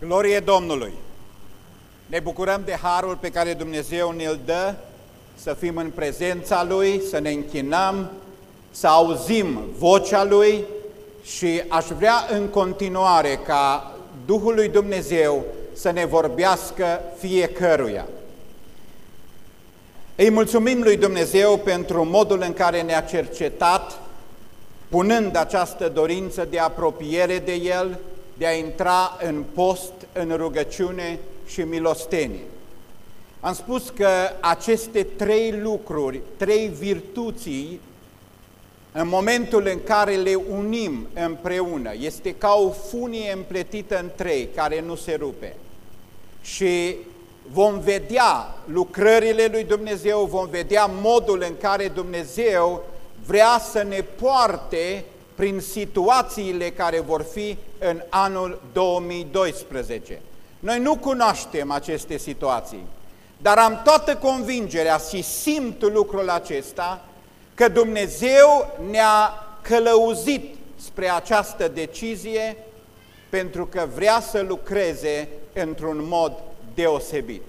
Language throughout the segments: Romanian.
Glorie Domnului! Ne bucurăm de harul pe care Dumnezeu ne-l dă, să fim în prezența Lui, să ne închinăm, să auzim vocea Lui și aș vrea în continuare ca Duhul lui Dumnezeu să ne vorbească fiecăruia. Îi mulțumim lui Dumnezeu pentru modul în care ne-a cercetat, punând această dorință de apropiere de El, de a intra în post, în rugăciune și milostenie. Am spus că aceste trei lucruri, trei virtuții, în momentul în care le unim împreună, este ca o funie împletită în trei, care nu se rupe. Și vom vedea lucrările lui Dumnezeu, vom vedea modul în care Dumnezeu vrea să ne poarte prin situațiile care vor fi în anul 2012. Noi nu cunoaștem aceste situații, dar am toată convingerea și simt lucrul acesta că Dumnezeu ne-a călăuzit spre această decizie pentru că vrea să lucreze într-un mod deosebit.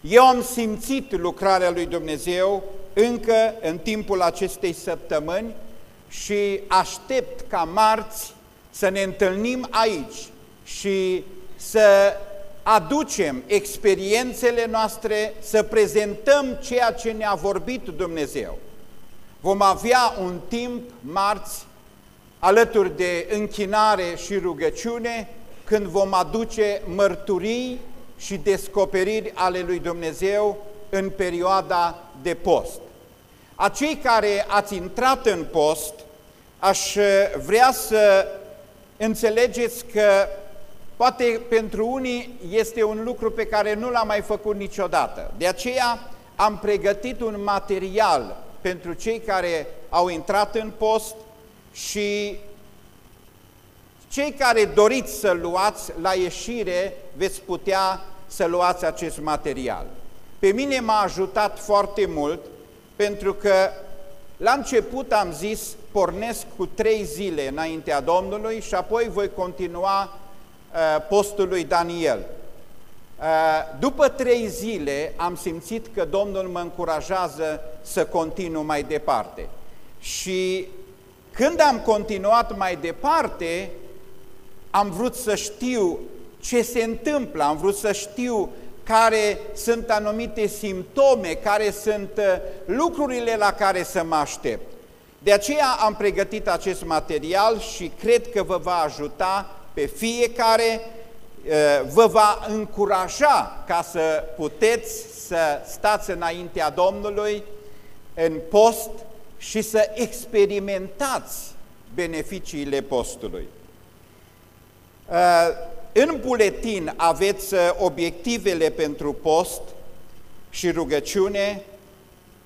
Eu am simțit lucrarea lui Dumnezeu încă în timpul acestei săptămâni și aștept ca marți să ne întâlnim aici și să aducem experiențele noastre, să prezentăm ceea ce ne-a vorbit Dumnezeu. Vom avea un timp marți alături de închinare și rugăciune, când vom aduce mărturii și descoperiri ale lui Dumnezeu în perioada de post. Acei care ați intrat în post, aș vrea să înțelegeți că poate pentru unii este un lucru pe care nu l-am mai făcut niciodată. De aceea am pregătit un material pentru cei care au intrat în post și cei care doriți să luați la ieșire, veți putea să luați acest material. Pe mine m-a ajutat foarte mult pentru că la început am zis pornesc cu trei zile înaintea Domnului și apoi voi continua uh, postul lui Daniel. Uh, după trei zile am simțit că Domnul mă încurajează să continu mai departe. Și când am continuat mai departe, am vrut să știu ce se întâmplă, am vrut să știu care sunt anumite simptome, care sunt uh, lucrurile la care să mă aștept. De aceea am pregătit acest material și cred că vă va ajuta pe fiecare, uh, vă va încuraja ca să puteți să stați înaintea Domnului în post și să experimentați beneficiile postului. Uh, în buletin aveți uh, obiectivele pentru post și rugăciune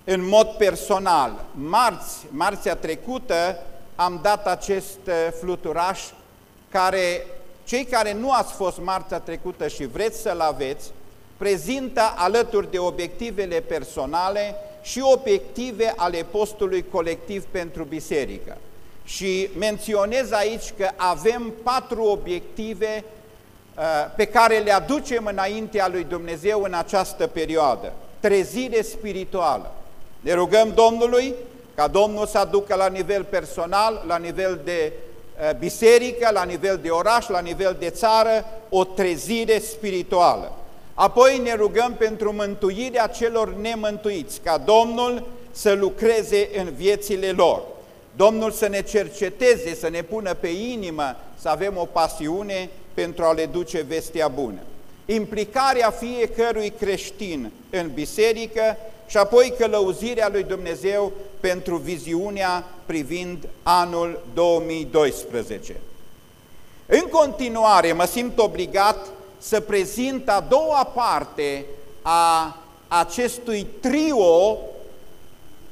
în mod personal. Marți, marțea trecută, am dat acest uh, fluturaș care, cei care nu ați fost marțea trecută și vreți să-l aveți, prezintă alături de obiectivele personale și obiective ale postului colectiv pentru biserică. Și menționez aici că avem patru obiective uh, pe care le aducem înaintea lui Dumnezeu în această perioadă. Trezire spirituală. Ne rugăm Domnului ca Domnul să aducă la nivel personal, la nivel de uh, biserică, la nivel de oraș, la nivel de țară, o trezire spirituală. Apoi ne rugăm pentru mântuirea celor nemântuiți, ca Domnul să lucreze în viețile lor. Domnul să ne cerceteze, să ne pună pe inimă, să avem o pasiune pentru a le duce vestea bună. Implicarea fiecărui creștin în biserică și apoi călăuzirea lui Dumnezeu pentru viziunea privind anul 2012. În continuare, mă simt obligat să prezint a doua parte a acestui trio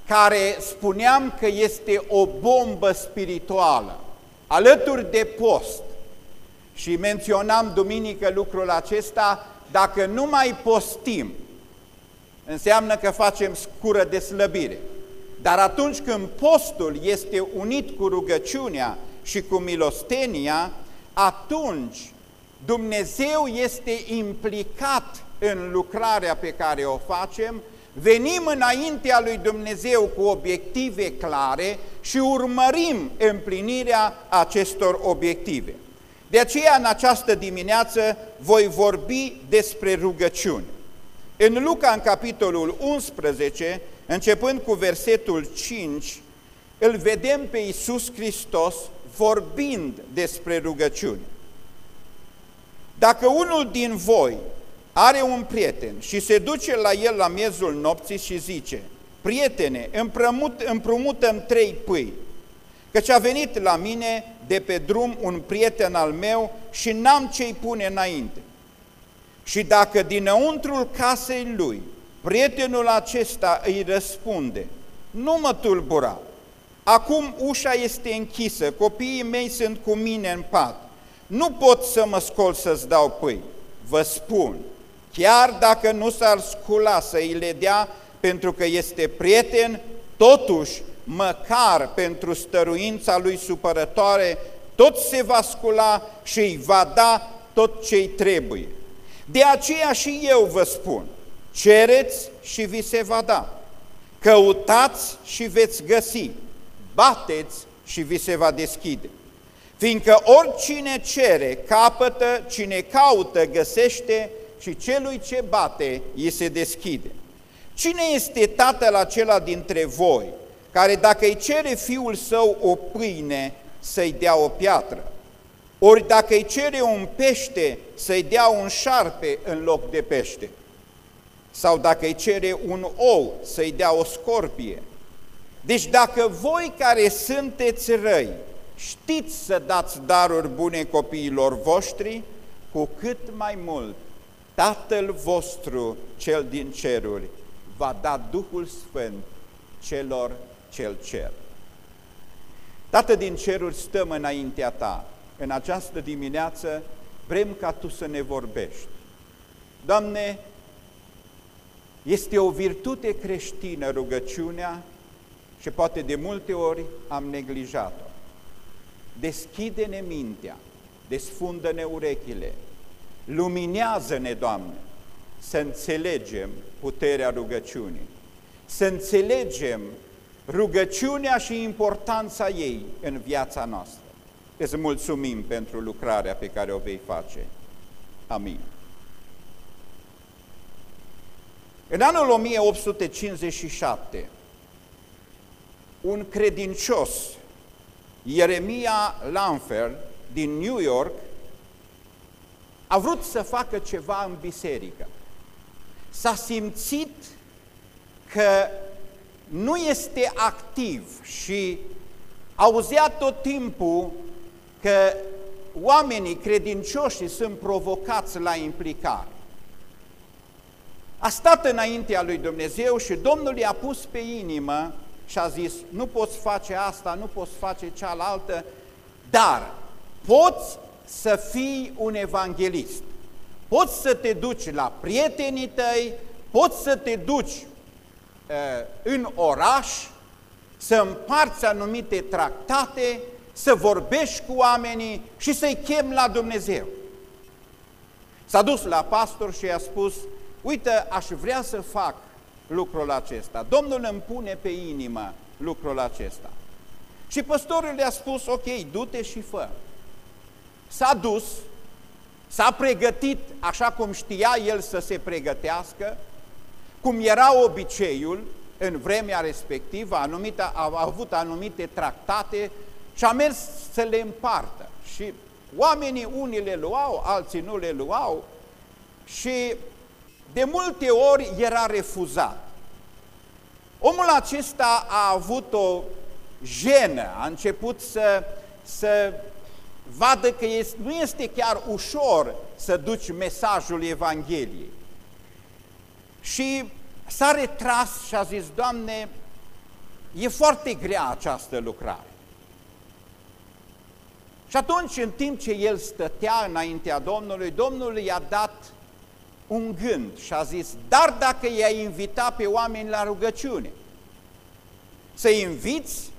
care spuneam că este o bombă spirituală, alături de post. Și menționam duminică lucrul acesta, dacă nu mai postim, înseamnă că facem scură de slăbire. Dar atunci când postul este unit cu rugăciunea și cu milostenia, atunci Dumnezeu este implicat în lucrarea pe care o facem, venim înaintea lui Dumnezeu cu obiective clare și urmărim împlinirea acestor obiective. De aceea, în această dimineață, voi vorbi despre rugăciune. În Luca, în capitolul 11, începând cu versetul 5, îl vedem pe Iisus Hristos vorbind despre rugăciune. Dacă unul din voi are un prieten și se duce la el la miezul nopții și zice, prietene, împrumut, împrumutăm trei pâini, căci a venit la mine de pe drum un prieten al meu și n-am ce-i pune înainte. Și dacă dinăuntrul casei lui prietenul acesta îi răspunde, nu mă tulbura, acum ușa este închisă, copiii mei sunt cu mine în pat, nu pot să mă scol să-ți dau pâini. Vă spun, chiar dacă nu s-ar scula să îi le dea pentru că este prieten, totuși, măcar pentru stăruința lui supărătoare, tot se va scula și îi va da tot ce-i trebuie. De aceea și eu vă spun, cereți și vi se va da, căutați și veți găsi, bateți și vi se va deschide. Fiindcă oricine cere, capătă, cine caută, găsește și celui ce bate, îi se deschide. Cine este tatăl acela dintre voi, care dacă îi cere fiul său o pâine, să-i dea o piatră? Ori dacă îi cere un pește, să-i dea un șarpe în loc de pește? Sau dacă îi cere un ou, să-i dea o scorpie? Deci dacă voi care sunteți răi, știți să dați daruri bune copiilor voștri, cu cât mai mult Tatăl vostru cel din ceruri va da Duhul Sfânt celor cel cer. Tată din ceruri, stăm înaintea Ta. În această dimineață vrem ca Tu să ne vorbești. Doamne, este o virtute creștină rugăciunea și poate de multe ori am neglijat-o. Deschide-ne mintea, desfundă-ne urechile, luminează-ne, Doamne, să înțelegem puterea rugăciunii, să înțelegem rugăciunea și importanța ei în viața noastră. Îți mulțumim pentru lucrarea pe care o vei face. Amin. În anul 1857, un credincios Ieremia Lanfer din New York a vrut să facă ceva în biserică. S-a simțit că nu este activ și auzea tot timpul că oamenii credincioși sunt provocați la implicare. A stat înaintea lui Dumnezeu și Domnul i-a pus pe inimă și a zis, nu poți face asta, nu poți face cealaltă, dar poți să fii un evanghelist. Poți să te duci la prietenii tăi, poți să te duci uh, în oraș, să împarți anumite tractate, să vorbești cu oamenii și să-i chem la Dumnezeu. S-a dus la pastor și i-a spus, uite, aș vrea să fac lucrul acesta. Domnul îmi pune pe inimă lucrul acesta. Și păstorul le-a spus, ok, du-te și fă. S-a dus, s-a pregătit așa cum știa el să se pregătească, cum era obiceiul în vremea respectivă, anumite, a avut anumite tractate și a mers să le împartă. Și oamenii unii le luau, alții nu le luau și de multe ori era refuzat. Omul acesta a avut o jenă, a început să, să vadă că este, nu este chiar ușor să duci mesajul Evangheliei. Și s-a retras și a zis, Doamne, e foarte grea această lucrare. Și atunci, în timp ce el stătea înaintea Domnului, Domnul i-a dat un gând și a zis, dar dacă i-ai invita pe oameni la rugăciune, să inviți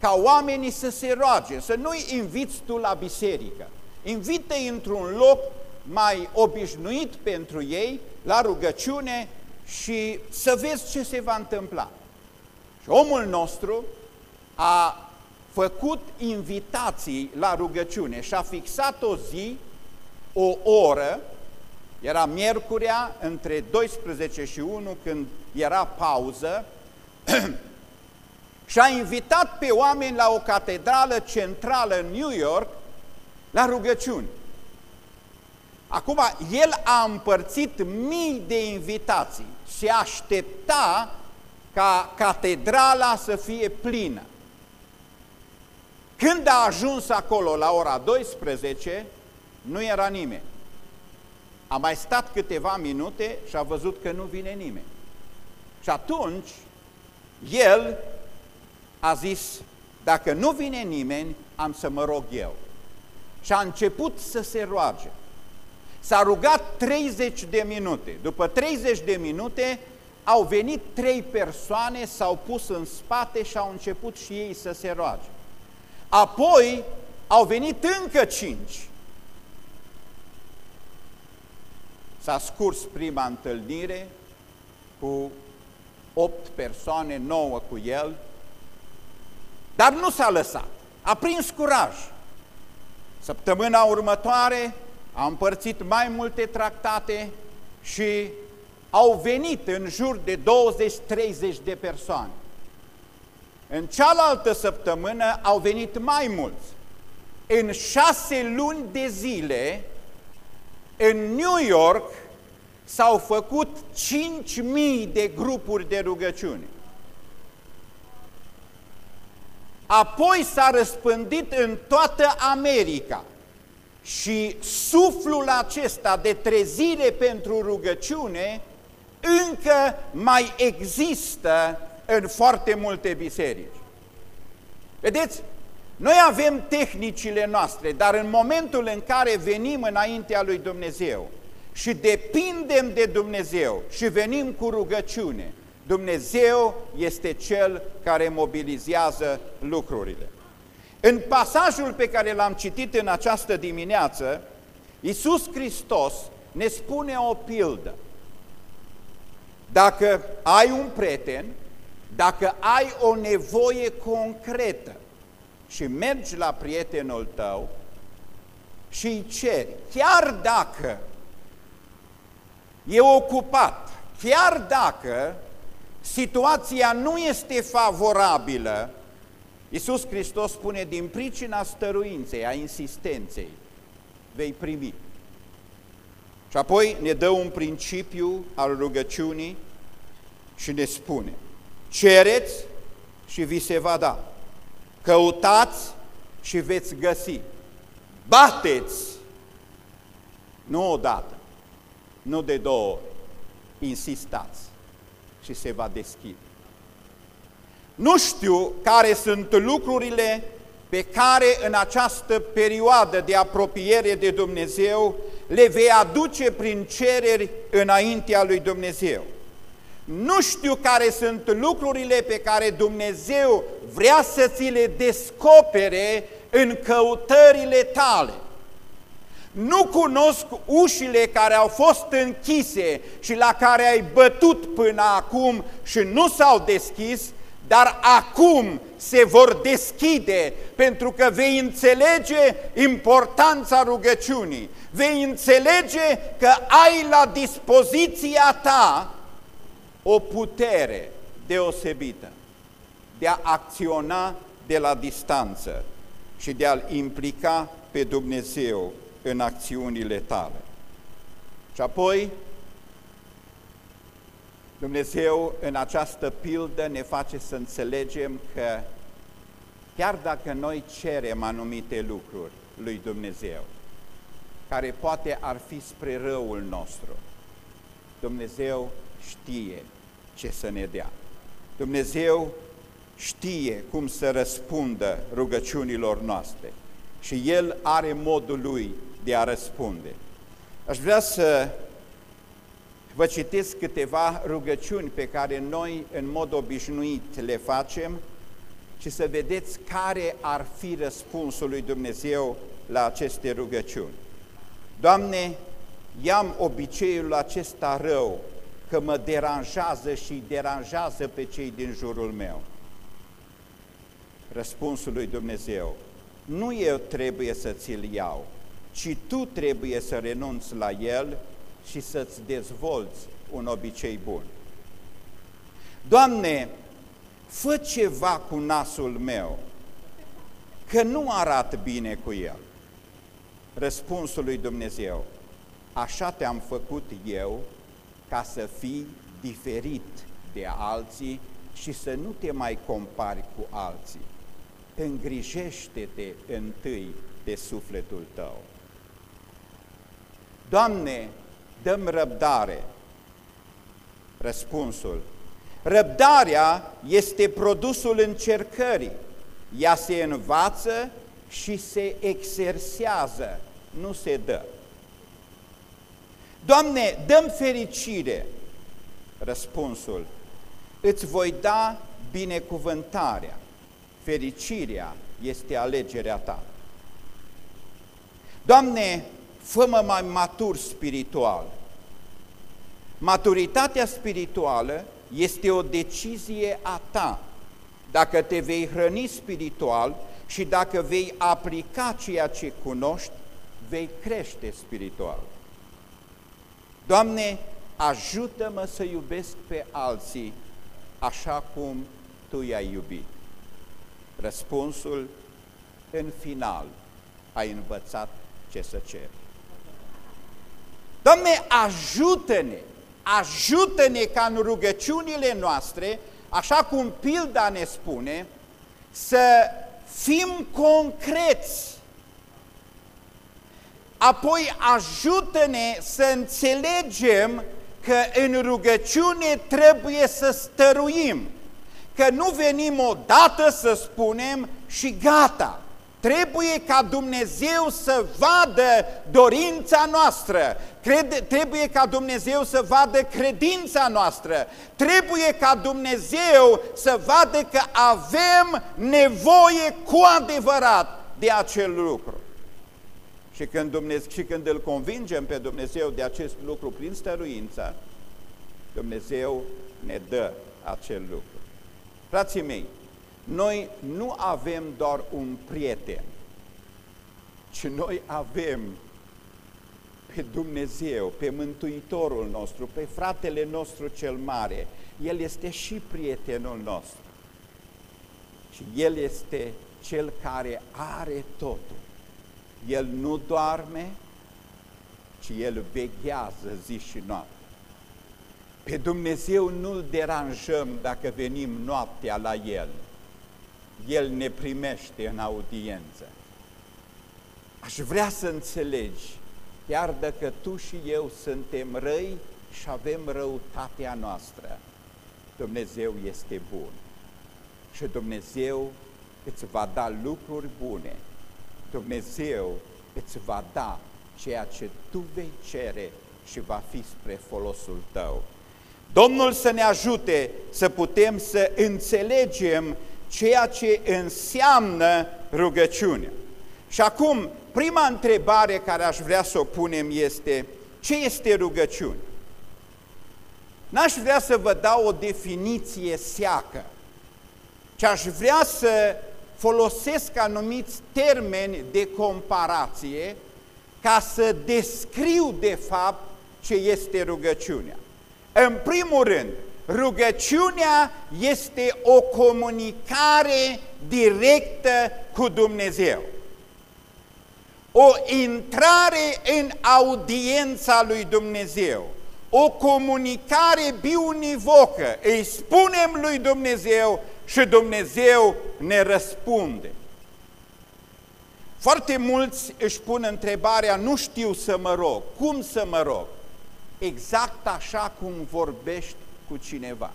ca oamenii să se roage, să nu-i inviți tu la biserică. invită-i într-un loc mai obișnuit pentru ei, la rugăciune și să vezi ce se va întâmpla. Și omul nostru a făcut invitații la rugăciune și a fixat o zi, o oră, era miercurea între 12 și 1 când era pauză și a invitat pe oameni la o catedrală centrală în New York la rugăciuni. Acum, el a împărțit mii de invitații și aștepta ca catedrala să fie plină. Când a ajuns acolo la ora 12, nu era nimeni. A mai stat câteva minute și a văzut că nu vine nimeni. Și atunci, el a zis, dacă nu vine nimeni, am să mă rog eu. Și a început să se roage. S-a rugat 30 de minute. După 30 de minute au venit trei persoane, s-au pus în spate și au început și ei să se roage. Apoi au venit încă cinci. S-a scurs prima întâlnire cu opt persoane, nouă cu el, dar nu s-a lăsat, a prins curaj. Săptămâna următoare a împărțit mai multe tractate și au venit în jur de 20-30 de persoane. În cealaltă săptămână au venit mai mulți. În șase luni de zile, în New York, s-au făcut 5.000 de grupuri de rugăciune. Apoi s-a răspândit în toată America și suflul acesta de trezire pentru rugăciune încă mai există în foarte multe biserici. Vedeți, noi avem tehnicile noastre, dar în momentul în care venim înaintea lui Dumnezeu și depindem de Dumnezeu și venim cu rugăciune, Dumnezeu este Cel care mobilizează lucrurile. În pasajul pe care l-am citit în această dimineață, Iisus Hristos ne spune o pildă. Dacă ai un prieten, dacă ai o nevoie concretă și mergi la prietenul tău și îi ceri, chiar dacă e ocupat, chiar dacă situația nu este favorabilă, Iisus Hristos spune, din pricina stăruinței, a insistenței, vei primi. Și apoi ne dă un principiu al rugăciunii și ne spune, cereți și vi se va da, căutați și veți găsi, bateți, nu odată, nu de două ori, insistați și se va deschide. Nu știu care sunt lucrurile pe care în această perioadă de apropiere de Dumnezeu le vei aduce prin cereri înaintea lui Dumnezeu. Nu știu care sunt lucrurile pe care Dumnezeu vrea să ți le descopere în căutările tale. Nu cunosc ușile care au fost închise și la care ai bătut până acum și nu s-au deschis, dar acum se vor deschide pentru că vei înțelege importanța rugăciunii, vei înțelege că ai la dispoziția ta o putere deosebită de a acționa de la distanță și de a-L implica pe Dumnezeu în acțiunile tale. Și apoi, Dumnezeu în această pildă ne face să înțelegem că chiar dacă noi cerem anumite lucruri lui Dumnezeu, care poate ar fi spre răul nostru, Dumnezeu știe ce să ne dea. Dumnezeu știe cum să răspundă rugăciunilor noastre și El are modul Lui de a răspunde. Aș vrea să vă citesc câteva rugăciuni pe care noi în mod obișnuit le facem și să vedeți care ar fi răspunsul lui Dumnezeu la aceste rugăciuni. Doamne, i-am obiceiul acesta rău, că mă deranjează și deranjează pe cei din jurul meu. Răspunsul lui Dumnezeu, nu eu trebuie să ți-l iau, ci tu trebuie să renunți la el și să-ți dezvolți un obicei bun. Doamne, fă ceva cu nasul meu, că nu arat bine cu el. Răspunsul lui Dumnezeu, așa te-am făcut eu ca să fii diferit de alții și să nu te mai compari cu alții. Îngrijește-te întâi de sufletul tău. Doamne, dăm răbdare. Răspunsul. Răbdarea este produsul încercării. Ea se învață și se exersează, nu se dă. Doamne, dăm fericire. Răspunsul, îți voi da binecuvântarea. Fericirea este alegerea ta. Doamne, fă-mă mai matur spiritual. Maturitatea spirituală este o decizie a ta. Dacă te vei hrăni spiritual și dacă vei aplica ceea ce cunoști, vei crește spiritual. Doamne, ajută-mă să iubesc pe alții așa cum Tu i-ai iubit. Răspunsul, în final, ai învățat ce să ceri. Doamne, ajută-ne, ajută-ne ca în rugăciunile noastre, așa cum pilda ne spune, să fim concreți Apoi ajută-ne să înțelegem că în rugăciune trebuie să stăruim, că nu venim odată să spunem și gata. Trebuie ca Dumnezeu să vadă dorința noastră, Cred, trebuie ca Dumnezeu să vadă credința noastră, trebuie ca Dumnezeu să vadă că avem nevoie cu adevărat de acel lucru. Și când, Dumnezeu, și când îl convingem pe Dumnezeu de acest lucru prin stăruință, Dumnezeu ne dă acel lucru. Frații mei, noi nu avem doar un prieten, ci noi avem pe Dumnezeu, pe Mântuitorul nostru, pe fratele nostru cel mare. El este și prietenul nostru. Și El este Cel care are totul. El nu doarme, ci El veghează zi și noapte. Pe Dumnezeu nu-L deranjăm dacă venim noaptea la El. El ne primește în audiență. Aș vrea să înțelegi, chiar dacă tu și eu suntem răi și avem răutatea noastră, Dumnezeu este bun. Și Dumnezeu îți va da lucruri bune Dumnezeu îți va da ceea ce tu vei cere și va fi spre folosul tău. Domnul să ne ajute să putem să înțelegem ceea ce înseamnă rugăciunea. Și acum, prima întrebare care aș vrea să o punem este, ce este rugăciune? N-aș vrea să vă dau o definiție seacă, ci aș vrea să folosesc anumiți termeni de comparație ca să descriu de fapt ce este rugăciunea. În primul rând, rugăciunea este o comunicare directă cu Dumnezeu. O intrare în audiența lui Dumnezeu, o comunicare biunivocă. Îi spunem lui Dumnezeu și Dumnezeu ne răspunde. Foarte mulți își pun întrebarea, nu știu să mă rog, cum să mă rog? Exact așa cum vorbești cu cineva.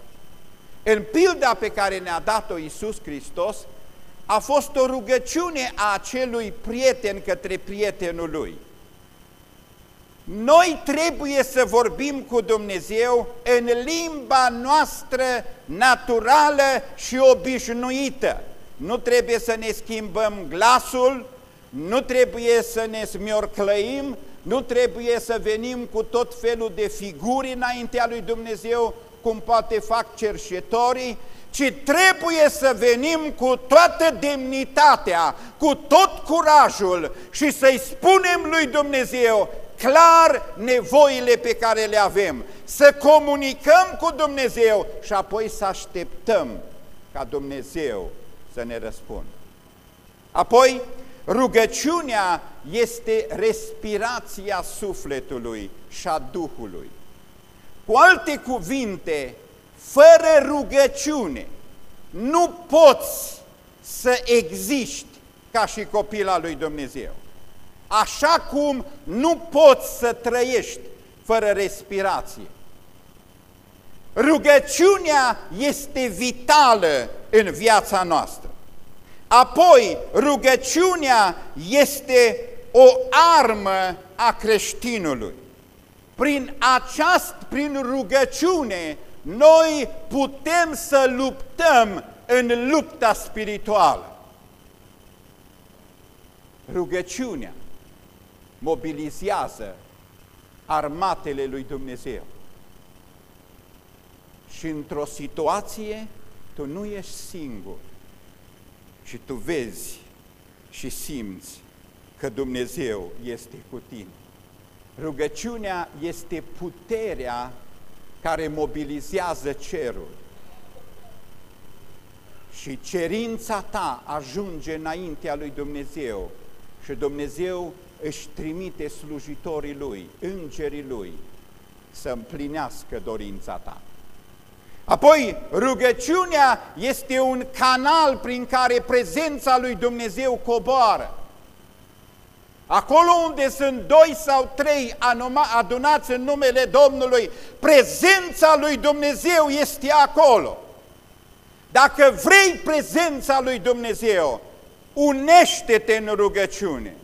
În pilda pe care ne-a dat-o Iisus Hristos, a fost o rugăciune a acelui prieten către prietenul lui. Noi trebuie să vorbim cu Dumnezeu în limba noastră naturală și obișnuită. nu trebuie să ne schimbăm glasul, nu trebuie să ne smiorclăim, nu trebuie să venim cu tot felul de figuri înaintea lui Dumnezeu, cum poate fac cerșetorii, ci trebuie să venim cu toată demnitatea, cu tot curajul și să-i spunem lui Dumnezeu clar nevoile pe care le avem, să comunicăm cu Dumnezeu și apoi să așteptăm ca Dumnezeu să ne răspundă. Apoi, rugăciunea este respirația sufletului și a Duhului. Cu alte cuvinte, fără rugăciune nu poți să existi ca și copila lui Dumnezeu. Așa cum nu poți să trăiești fără respirație. Rugăciunea este vitală în viața noastră. Apoi, rugăciunea este o armă a creștinului. Prin aceast, prin rugăciune, noi putem să luptăm în lupta spirituală. Rugăciunea mobilizează armatele lui Dumnezeu. Și într-o situație tu nu ești singur și tu vezi și simți că Dumnezeu este cu tine. Rugăciunea este puterea care mobilizează cerul. Și cerința ta ajunge înaintea lui Dumnezeu și Dumnezeu își trimite slujitorii lui, îngerii lui, să împlinească dorința ta. Apoi, rugăciunea este un canal prin care prezența lui Dumnezeu coboară. Acolo unde sunt doi sau trei adunați în numele Domnului, prezența lui Dumnezeu este acolo. Dacă vrei prezența lui Dumnezeu, unește-te în rugăciune.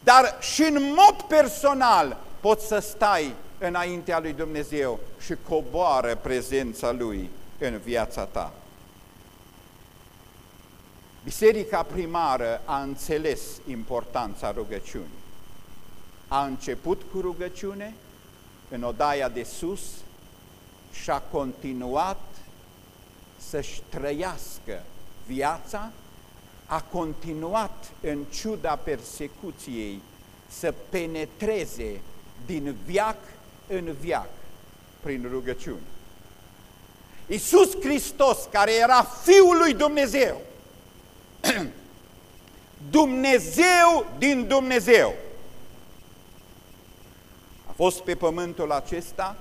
Dar și în mod personal poți să stai înaintea lui Dumnezeu și coboară prezența Lui în viața ta. Biserica primară a înțeles importanța rugăciunii. A început cu rugăciune în odaia de sus și a continuat să-și trăiască viața, a continuat în ciuda persecuției să penetreze din viac în viac prin rugăciune. Iisus Hristos, care era Fiul lui Dumnezeu, Dumnezeu din Dumnezeu. A fost pe pământul acesta,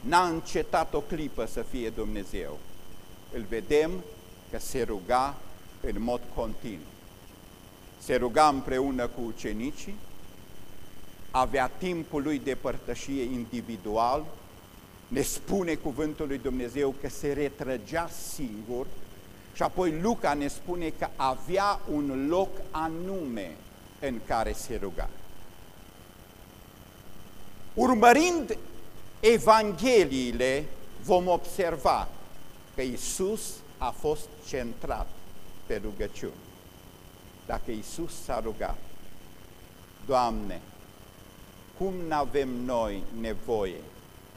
n-a încetat o clipă să fie Dumnezeu. Îl vedem că se ruga în mod continuu. Se ruga împreună cu ucenicii, avea timpul lui de părtășie individual, ne spune cuvântul lui Dumnezeu că se retrăgea singur, și apoi Luca ne spune că avea un loc anume în care se ruga. Urmărind Evangheliile, vom observa că Isus a fost centrat pe rugăciune. Dacă Isus s-a rugat, Doamne, cum n-avem noi nevoie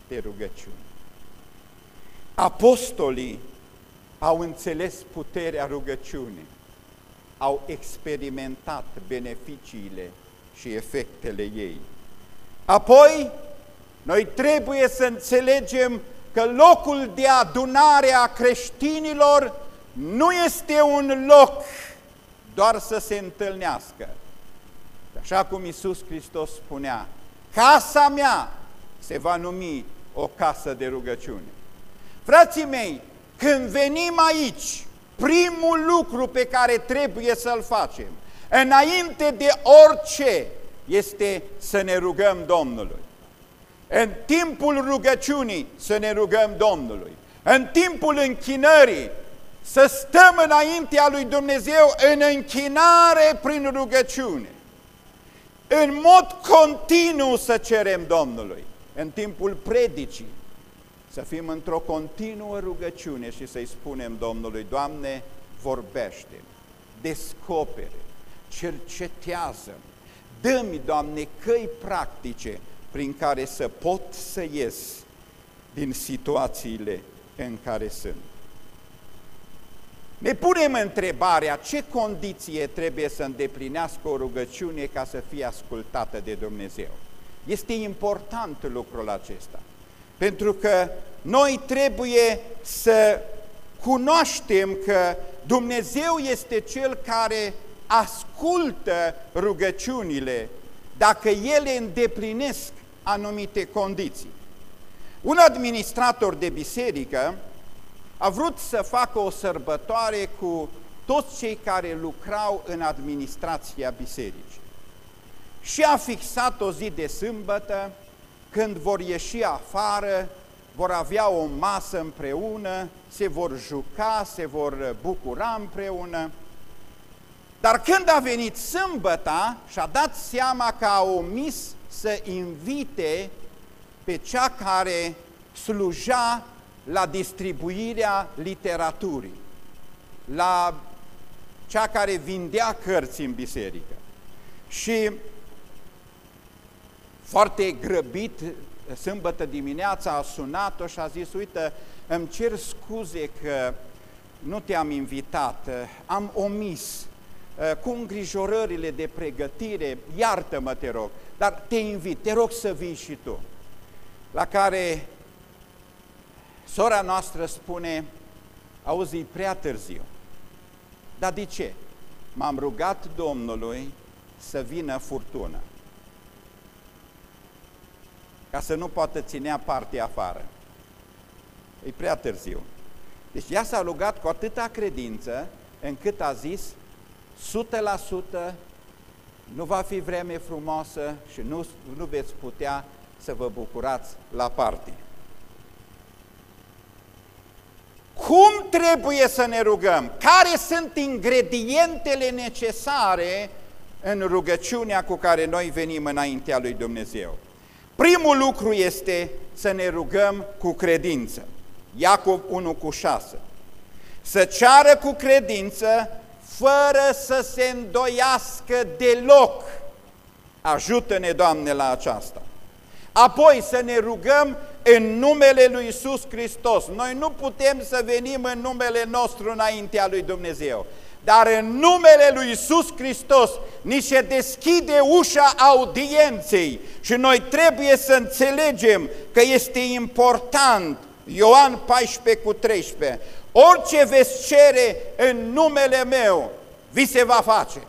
de rugăciune? Apostolii au înțeles puterea rugăciunii, au experimentat beneficiile și efectele ei. Apoi, noi trebuie să înțelegem că locul de adunare a creștinilor nu este un loc doar să se întâlnească. Așa cum Iisus Hristos spunea, casa mea se va numi o casă de rugăciune. Frații mei, când venim aici, primul lucru pe care trebuie să-l facem, înainte de orice, este să ne rugăm Domnului. În timpul rugăciunii să ne rugăm Domnului. În timpul închinării să stăm înaintea lui Dumnezeu în închinare prin rugăciune. În mod continuu să cerem Domnului. În timpul predicii să fim într-o continuă rugăciune și să-i spunem Domnului, Doamne, vorbește -mi. descopere, cercetează. Dă-mi, Doamne, căi practice prin care să pot să ies din situațiile în care sunt. Ne punem întrebarea ce condiție trebuie să îndeplinească o rugăciune ca să fie ascultată de Dumnezeu. Este important lucrul acesta, pentru că noi trebuie să cunoaștem că Dumnezeu este Cel care ascultă rugăciunile dacă ele îndeplinesc anumite condiții. Un administrator de biserică a vrut să facă o sărbătoare cu toți cei care lucrau în administrația bisericii. Și a fixat o zi de sâmbătă, când vor ieși afară, vor avea o masă împreună, se vor juca, se vor bucura împreună. Dar când a venit sâmbăta și-a dat seama că a omis să invite pe cea care sluja la distribuirea literaturii, la cea care vindea cărți în biserică. Și foarte grăbit, sâmbătă dimineața a sunat-o și a zis, uite, îmi cer scuze că nu te-am invitat, am omis cu îngrijorările de pregătire, iartă-mă, te rog, dar te invit, te rog să vii și tu. La care Sora noastră spune, auzi, prea târziu. Dar de ce? M-am rugat Domnului să vină furtună, ca să nu poată ținea partea afară. E prea târziu. Deci ea s-a rugat cu atâta credință, încât a zis, 100% nu va fi vreme frumoasă și nu, nu veți putea să vă bucurați la partii. Cum trebuie să ne rugăm? Care sunt ingredientele necesare în rugăciunea cu care noi venim înaintea lui Dumnezeu? Primul lucru este să ne rugăm cu credință. Iacov 1 cu 6. Să ceară cu credință, fără să se îndoiască deloc. Ajută-ne, Doamne, la aceasta. Apoi să ne rugăm în numele lui Iisus Hristos. Noi nu putem să venim în numele nostru înaintea lui Dumnezeu. Dar în numele lui Iisus Hristos ni se deschide ușa audienței și noi trebuie să înțelegem că este important, Ioan 14 cu 13, orice veți cere în numele meu, vi se va face.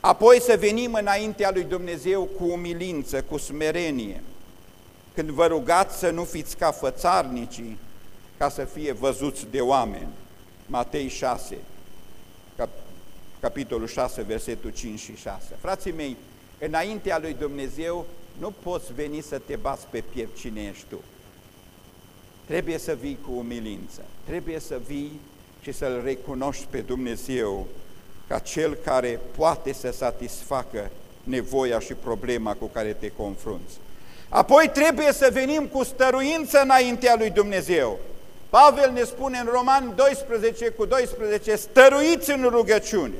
Apoi să venim înaintea lui Dumnezeu cu umilință, cu smerenie, când vă rugați să nu fiți ca fățarnicii, ca să fie văzuți de oameni. Matei 6, cap, capitolul 6, versetul 5 și 6. Frații mei, înaintea lui Dumnezeu nu poți veni să te bați pe piept cine ești tu. Trebuie să vii cu umilință, trebuie să vii și să-L recunoști pe Dumnezeu ca Cel care poate să satisfacă nevoia și problema cu care te confrunți. Apoi trebuie să venim cu stăruință înaintea lui Dumnezeu. Pavel ne spune în Roman 12 cu 12, stăruiți în rugăciune.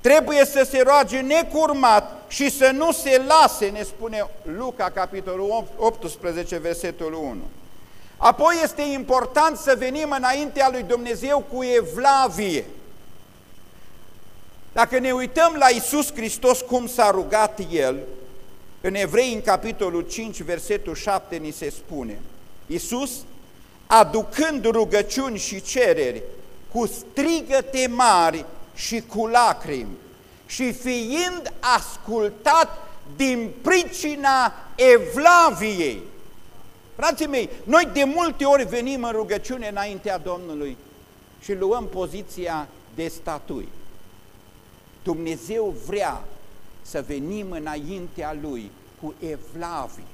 Trebuie să se roage necurmat și să nu se lase, ne spune Luca, capitolul 18, versetul 1. Apoi este important să venim înaintea lui Dumnezeu cu evlavie. Dacă ne uităm la Isus Hristos cum s-a rugat El, în Evrei, în capitolul 5, versetul 7, ni se spune, Iisus, aducând rugăciuni și cereri cu strigăte mari și cu lacrimi și fiind ascultat din pricina evlaviei. Frații mei, noi de multe ori venim în rugăciune înaintea Domnului și luăm poziția de statui. Dumnezeu vrea să venim înaintea Lui cu evlavie.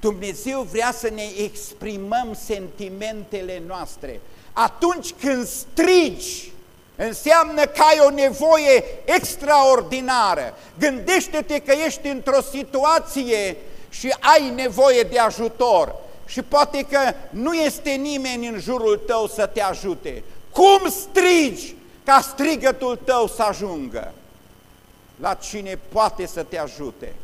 Dumnezeu vrea să ne exprimăm sentimentele noastre. Atunci când strigi, înseamnă că ai o nevoie extraordinară. Gândește-te că ești într-o situație și ai nevoie de ajutor și poate că nu este nimeni în jurul tău să te ajute. Cum strigi ca strigătul tău să ajungă la cine poate să te ajute?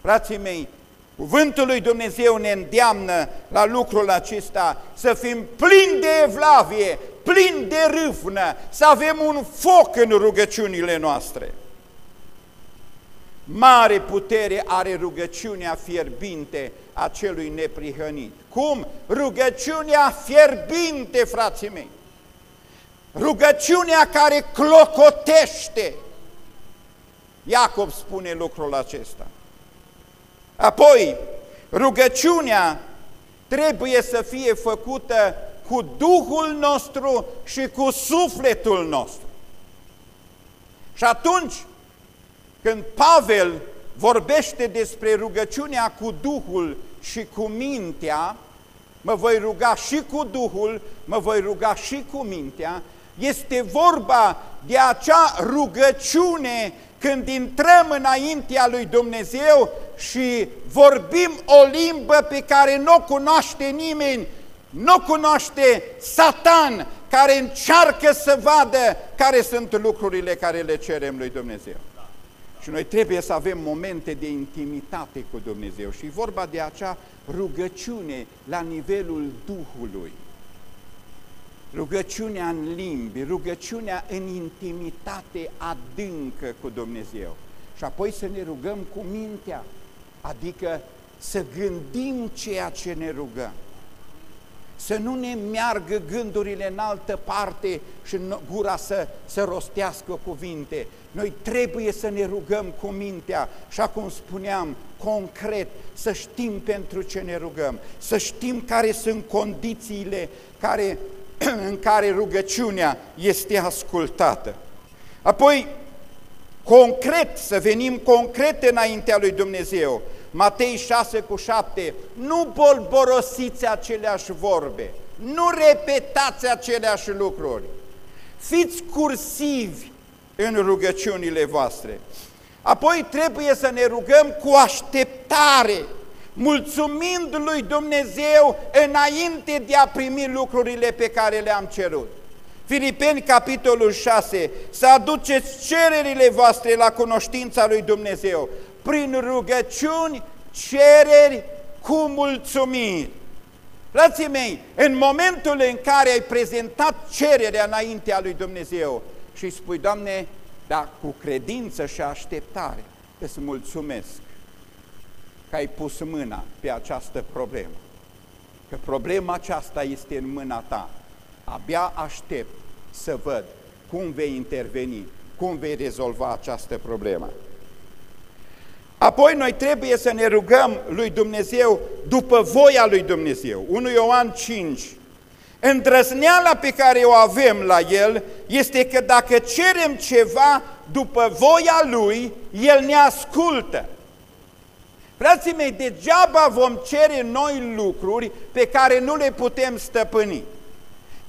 Frații mei, Cuvântul lui Dumnezeu ne îndeamnă la lucrul acesta să fim plini de evlavie, plini de râvnă, să avem un foc în rugăciunile noastre. Mare putere are rugăciunea fierbinte a celui neprihănit. Cum? Rugăciunea fierbinte, frații mei. Rugăciunea care clocotește. Iacob spune lucrul acesta. Apoi, rugăciunea trebuie să fie făcută cu Duhul nostru și cu sufletul nostru. Și atunci, când Pavel vorbește despre rugăciunea cu Duhul și cu mintea, mă voi ruga și cu Duhul, mă voi ruga și cu mintea, este vorba de acea rugăciune când intrăm înaintea lui Dumnezeu și vorbim o limbă pe care nu o cunoaște nimeni, nu cunoaște Satan, care încearcă să vadă care sunt lucrurile care le cerem lui Dumnezeu. Și noi trebuie să avem momente de intimitate cu Dumnezeu și vorba de acea rugăciune la nivelul Duhului. Rugăciunea în limbi, rugăciunea în intimitate adâncă cu Dumnezeu. Și apoi să ne rugăm cu mintea, adică să gândim ceea ce ne rugăm să nu ne meargă gândurile în altă parte și gura să, să rostească cuvinte. Noi trebuie să ne rugăm cu mintea și, cum spuneam, concret, să știm pentru ce ne rugăm, să știm care sunt condițiile care, în care rugăciunea este ascultată. Apoi, concret, să venim concret înaintea lui Dumnezeu, Matei 6 cu 7, nu bolborosiți aceleași vorbe, nu repetați aceleași lucruri, fiți cursivi în rugăciunile voastre. Apoi trebuie să ne rugăm cu așteptare, mulțumind lui Dumnezeu înainte de a primi lucrurile pe care le-am cerut. Filipeni, capitolul 6, să aduceți cererile voastre la cunoștința lui Dumnezeu prin rugăciuni, cereri cu mulțumiri. Frații mei, în momentul în care ai prezentat cererea înaintea lui Dumnezeu și îi spui, Doamne, dar cu credință și așteptare, îți mulțumesc că ai pus mâna pe această problemă. Că problema aceasta este în mâna ta. Abia aștept să văd cum vei interveni, cum vei rezolva această problemă. Apoi noi trebuie să ne rugăm lui Dumnezeu după voia lui Dumnezeu. 1 Ioan 5. Îndrăzneala pe care o avem la El este că dacă cerem ceva după voia Lui, El ne ascultă. Frații mei, degeaba vom cere noi lucruri pe care nu le putem stăpâni.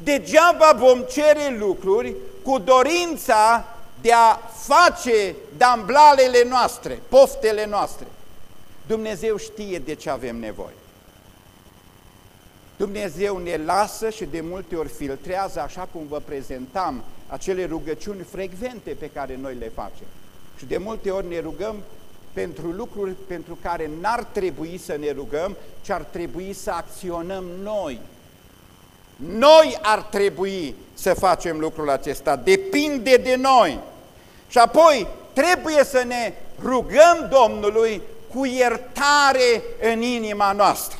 Degeaba vom cere lucruri cu dorința de a face damblalele noastre, poftele noastre. Dumnezeu știe de ce avem nevoie. Dumnezeu ne lasă și de multe ori filtrează, așa cum vă prezentam, acele rugăciuni frecvente pe care noi le facem. Și de multe ori ne rugăm pentru lucruri pentru care n-ar trebui să ne rugăm, ci ar trebui să acționăm noi. Noi ar trebui să facem lucrul acesta, depinde de noi. Și apoi trebuie să ne rugăm Domnului cu iertare în inima noastră.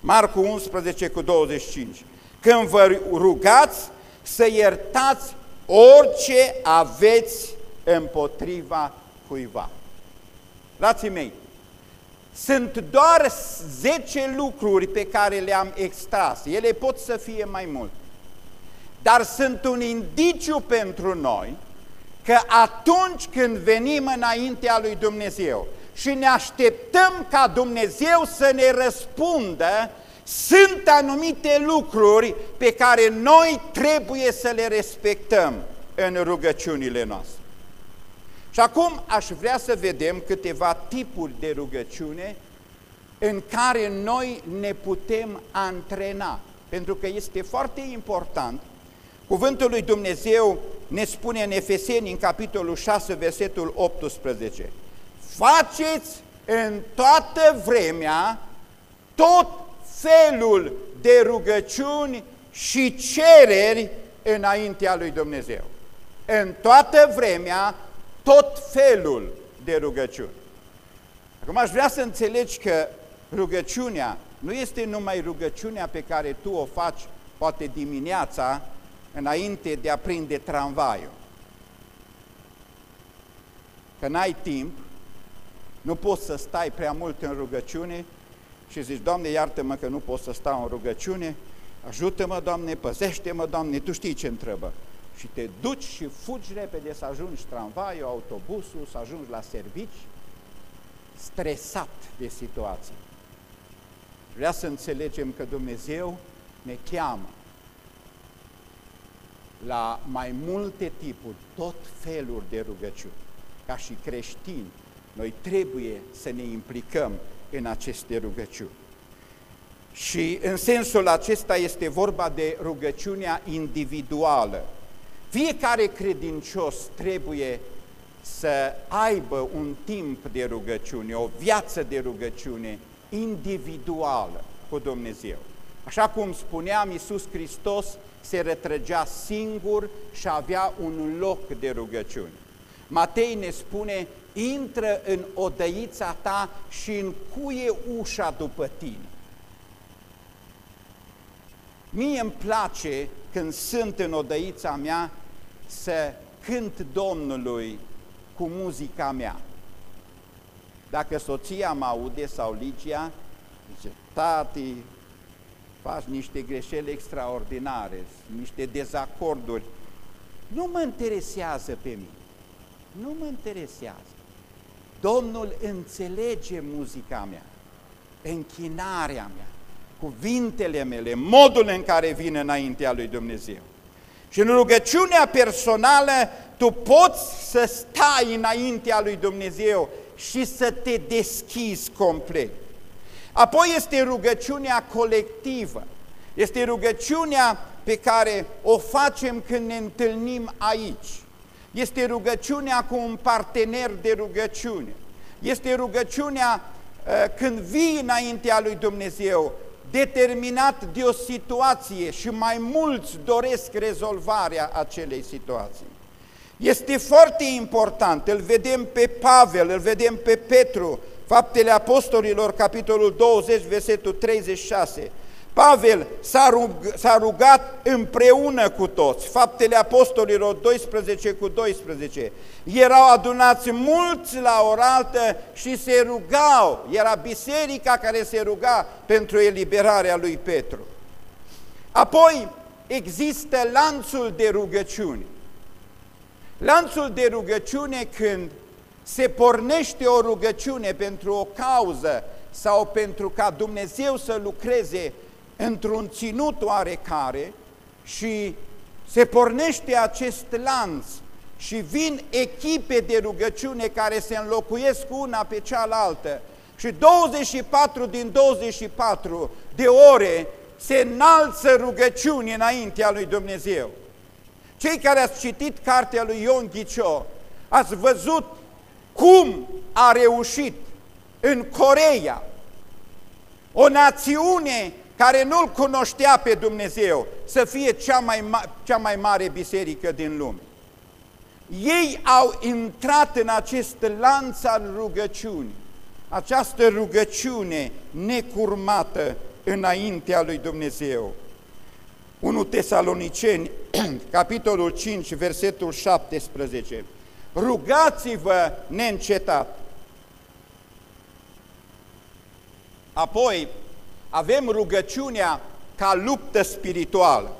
Marcu 11 cu 25. Când vă rugați, să iertați orice aveți împotriva cuiva. Frații mei, sunt doar 10 lucruri pe care le-am extras. Ele pot să fie mai mult. Dar sunt un indiciu pentru noi că atunci când venim înaintea lui Dumnezeu și ne așteptăm ca Dumnezeu să ne răspundă, sunt anumite lucruri pe care noi trebuie să le respectăm în rugăciunile noastre. Și acum aș vrea să vedem câteva tipuri de rugăciune în care noi ne putem antrena, pentru că este foarte important Cuvântul lui Dumnezeu ne spune în Efeseni, în capitolul 6, versetul 18, Faceți în toată vremea tot felul de rugăciuni și cereri înaintea lui Dumnezeu. În toată vremea, tot felul de rugăciuni. Acum aș vrea să înțelegi că rugăciunea nu este numai rugăciunea pe care tu o faci poate dimineața înainte de a prinde tramvaiul. Că n-ai timp, nu poți să stai prea mult în rugăciune și zici, Doamne, iartă-mă că nu pot să stau în rugăciune, ajută-mă, Doamne, păzește-mă, Doamne, Tu știi ce întrebă. Și te duci și fugi repede să ajungi tramvaiul, autobusul, să ajungi la servici, stresat de situație. Vrea să înțelegem că Dumnezeu ne cheamă la mai multe tipuri, tot feluri de rugăciuni. Ca și creștini, noi trebuie să ne implicăm în aceste rugăciuni. Și în sensul acesta este vorba de rugăciunea individuală. Fiecare credincios trebuie să aibă un timp de rugăciune, o viață de rugăciune individuală cu Dumnezeu. Așa cum spuneam, Iisus Hristos se retrăgea singur și avea un loc de rugăciune. Matei ne spune, intră în odăița ta și încuie ușa după tine. Mie îmi place când sunt în odăița mea să cânt Domnului cu muzica mea. Dacă soția mă aude sau Ligia, zice, tati, faci niște greșeli extraordinare, niște dezacorduri. Nu mă interesează pe mine. Nu mă interesează. Domnul înțelege muzica mea, închinarea mea, cuvintele mele, modul în care vin înaintea lui Dumnezeu. Și în rugăciunea personală tu poți să stai înaintea lui Dumnezeu și să te deschizi complet. Apoi este rugăciunea colectivă. Este rugăciunea pe care o facem când ne întâlnim aici. Este rugăciunea cu un partener de rugăciune. Este rugăciunea uh, când vii înaintea lui Dumnezeu, determinat de o situație și mai mulți doresc rezolvarea acelei situații. Este foarte important, îl vedem pe Pavel, îl vedem pe Petru, Faptele Apostolilor, capitolul 20, versetul 36. Pavel s-a rug, rugat împreună cu toți, Faptele Apostolilor 12 cu 12. Erau adunați mulți la oraltă și se rugau, era biserica care se ruga pentru eliberarea lui Petru. Apoi există lanțul de rugăciune. Lanțul de rugăciune când se pornește o rugăciune pentru o cauză sau pentru ca Dumnezeu să lucreze într-un ținut oarecare și se pornește acest lanț și vin echipe de rugăciune care se înlocuiesc una pe cealaltă și 24 din 24 de ore se înalță rugăciuni înaintea lui Dumnezeu. Cei care ați citit cartea lui Ion Ghicioc, ați văzut cum a reușit în Coreea, o națiune care nu-L cunoștea pe Dumnezeu, să fie cea mai, cea mai mare biserică din lume. Ei au intrat în acest lanț al rugăciunii, această rugăciune necurmată înaintea lui Dumnezeu. 1 Tesaloniceni, capitolul 5, versetul 17 rugați-vă neîncetat. Apoi avem rugăciunea ca luptă spirituală.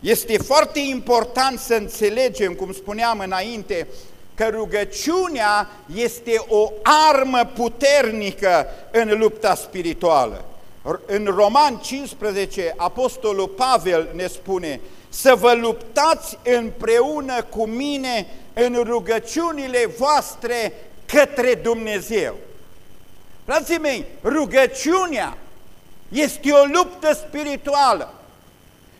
Este foarte important să înțelegem, cum spuneam înainte, că rugăciunea este o armă puternică în lupta spirituală. În Roman 15, Apostolul Pavel ne spune să vă luptați împreună cu mine în rugăciunile voastre către Dumnezeu. Frații mei, rugăciunea este o luptă spirituală.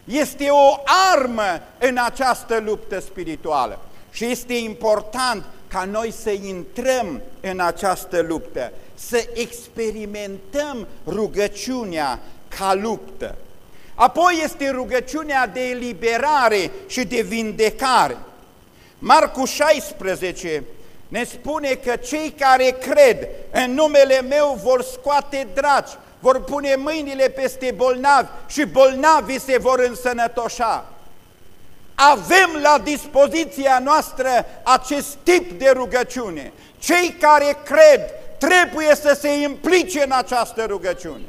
Este o armă în această luptă spirituală și este important ca noi să intrăm în această luptă, să experimentăm rugăciunea ca luptă. Apoi este rugăciunea de eliberare și de vindecare. Marcu 16 ne spune că cei care cred în numele meu vor scoate draci, vor pune mâinile peste bolnavi și bolnavii se vor însănătoșa. Avem la dispoziția noastră acest tip de rugăciune. Cei care cred trebuie să se implice în această rugăciune.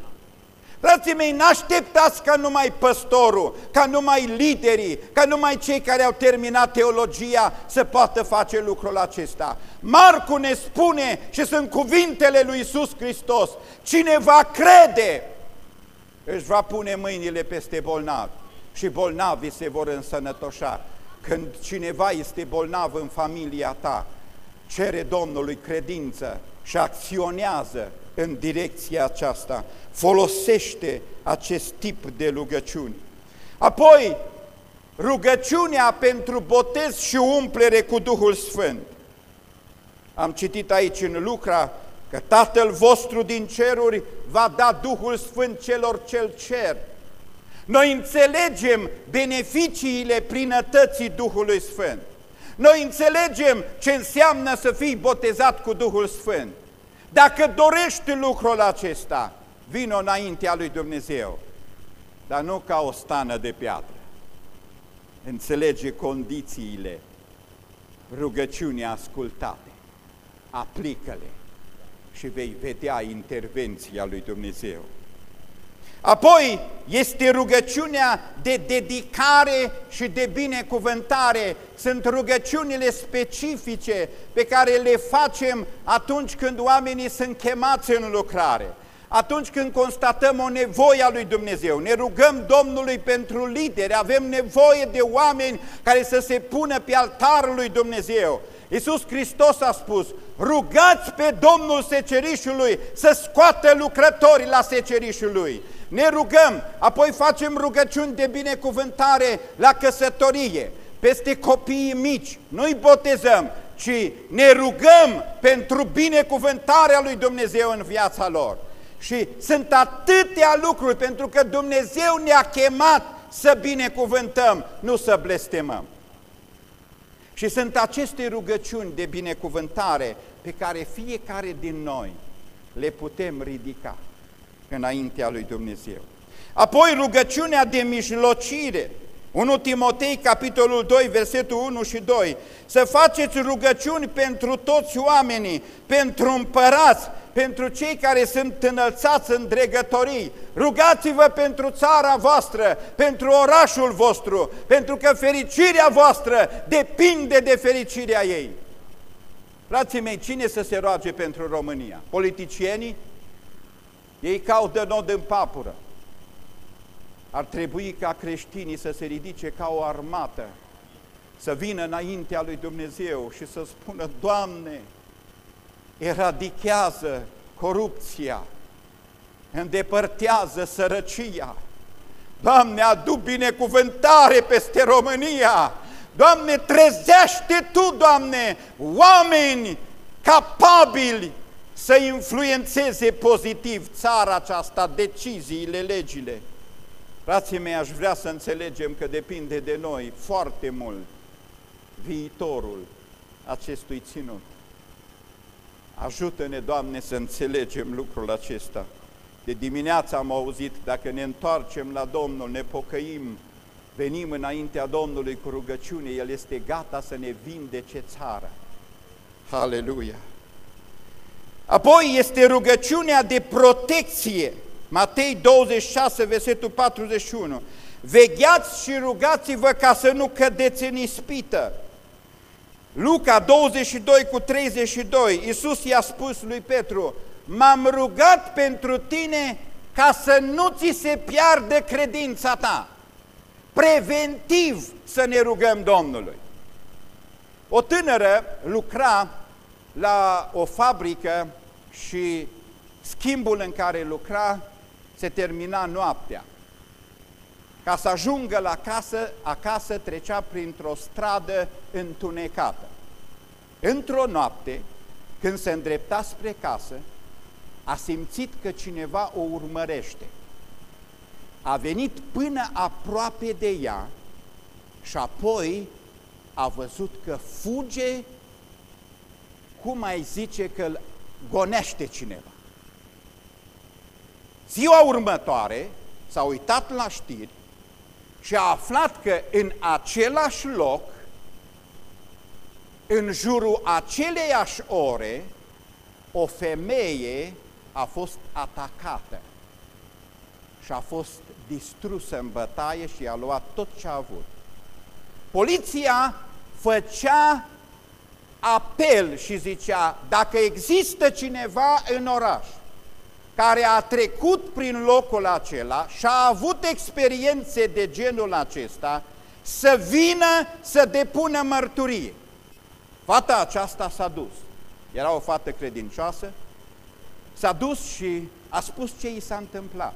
Frații mei, n-așteptați ca numai păstorul, ca numai liderii, ca numai cei care au terminat teologia să poată face lucrul acesta. Marcu ne spune și sunt cuvintele lui Iisus Hristos, cine va crede își va pune mâinile peste bolnavi și bolnavii se vor însănătoșa. Când cineva este bolnav în familia ta, cere Domnului credință și acționează în direcția aceasta, folosește acest tip de rugăciuni. Apoi, rugăciunea pentru botez și umplere cu Duhul Sfânt. Am citit aici în Lucra că Tatăl vostru din ceruri va da Duhul Sfânt celor cel cer. Noi înțelegem beneficiile plinătății Duhului Sfânt. Noi înțelegem ce înseamnă să fii botezat cu Duhul Sfânt. Dacă dorești lucrul acesta, vină înaintea lui Dumnezeu, dar nu ca o stană de piatră. Înțelege condițiile, rugăciunii ascultate, aplică-le și vei vedea intervenția lui Dumnezeu. Apoi este rugăciunea de dedicare și de binecuvântare. Sunt rugăciunile specifice pe care le facem atunci când oamenii sunt chemați în lucrare. Atunci când constatăm o nevoie a lui Dumnezeu, ne rugăm Domnului pentru lideri, avem nevoie de oameni care să se pună pe altarul lui Dumnezeu. Iisus Hristos a spus, rugați pe Domnul secerișului să scoată lucrătorii la secerișul lui ne rugăm, apoi facem rugăciuni de binecuvântare la căsătorie, peste copiii mici, nu-i botezăm, ci ne rugăm pentru binecuvântarea lui Dumnezeu în viața lor. Și sunt atâtea lucruri pentru că Dumnezeu ne-a chemat să binecuvântăm, nu să blestemăm. Și sunt aceste rugăciuni de binecuvântare pe care fiecare din noi le putem ridica înaintea lui Dumnezeu. Apoi rugăciunea de mijlocire, 1 Timotei, capitolul 2, versetul 1 și 2, să faceți rugăciuni pentru toți oamenii, pentru împărați, pentru cei care sunt înălțați în dregătorii. Rugați-vă pentru țara voastră, pentru orașul vostru, pentru că fericirea voastră depinde de fericirea ei. Frații mei, cine să se roage pentru România? Politicienii? Ei caută nod în papură. Ar trebui ca creștinii să se ridice ca o armată, să vină înaintea lui Dumnezeu și să spună, Doamne, eradichează corupția, îndepărtează sărăcia, Doamne, adu binecuvântare peste România, Doamne, trezește Tu, Doamne, oameni capabili să influențeze pozitiv țara aceasta, deciziile, legile. Frații mei, aș vrea să înțelegem că depinde de noi foarte mult viitorul acestui ținut. Ajută-ne, Doamne, să înțelegem lucrul acesta. De dimineață am auzit, dacă ne întoarcem la Domnul, ne pocăim, venim înaintea Domnului cu rugăciune, El este gata să ne vindece țara. Haleluia! Apoi este rugăciunea de protecție. Matei 26, versetul 41. Vegheați și rugați-vă ca să nu cădeți în ispită. Luca 22 cu 32, Iisus i-a spus lui Petru, m-am rugat pentru tine ca să nu ți se piardă credința ta. Preventiv să ne rugăm Domnului. O tânără lucra la o fabrică și schimbul în care lucra se termina noaptea. ca să ajungă la casă, acasă trecea printr-o stradă întunecată. Într-o noapte, când se îndrepta spre casă, a simțit că cineva o urmărește. A venit până aproape de ea și apoi a văzut că fuge, cum mai zice că îl gonește cineva. Ziua următoare s-a uitat la știri și a aflat că în același loc, în jurul aceleiași ore, o femeie a fost atacată și a fost distrusă în bătaie și a luat tot ce a avut. Poliția făcea apel și zicea, dacă există cineva în oraș care a trecut prin locul acela și a avut experiențe de genul acesta, să vină să depună mărturie. Fata aceasta s-a dus. Era o fată credincioasă, s-a dus și a spus ce i s-a întâmplat.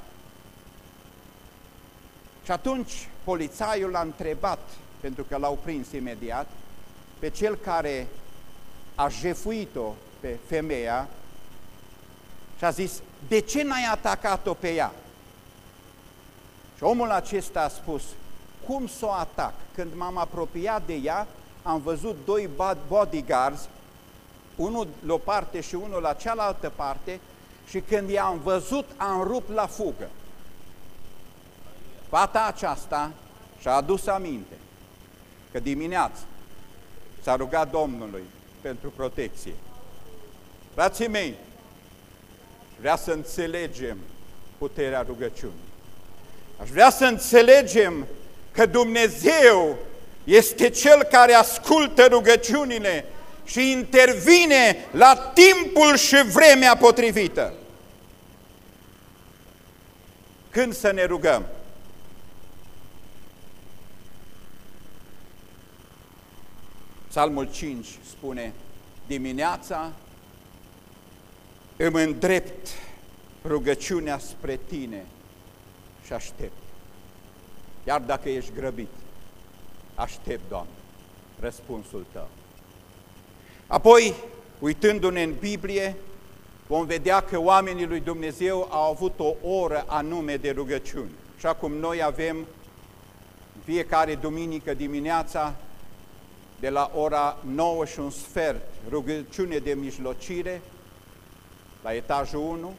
Și atunci polițaiul l-a întrebat, pentru că l-au prins imediat, pe cel care a jefuit-o pe femeia și a zis, de ce n-ai atacat-o pe ea? Și omul acesta a spus, cum să o atac? Când m-am apropiat de ea, am văzut doi bodyguards, unul la o parte și unul la cealaltă parte, și când i-am văzut, am rupt la fugă. Fata aceasta și-a adus aminte că dimineața s-a rugat Domnului pentru protecție. Frații mei, vrea să înțelegem puterea rugăciunii. Aș vrea să înțelegem că Dumnezeu este Cel care ascultă rugăciunile și intervine la timpul și vremea potrivită. Când să ne rugăm? Psalmul 5 spune, dimineața îmi îndrept rugăciunea spre tine și aștept. Iar dacă ești grăbit, aștept, Doamne, răspunsul tău. Apoi, uitându-ne în Biblie, vom vedea că oamenii lui Dumnezeu au avut o oră anume de rugăciune. Și acum noi avem fiecare duminică dimineața de la ora 9 și un sfert rugăciune de mijlocire la etajul 1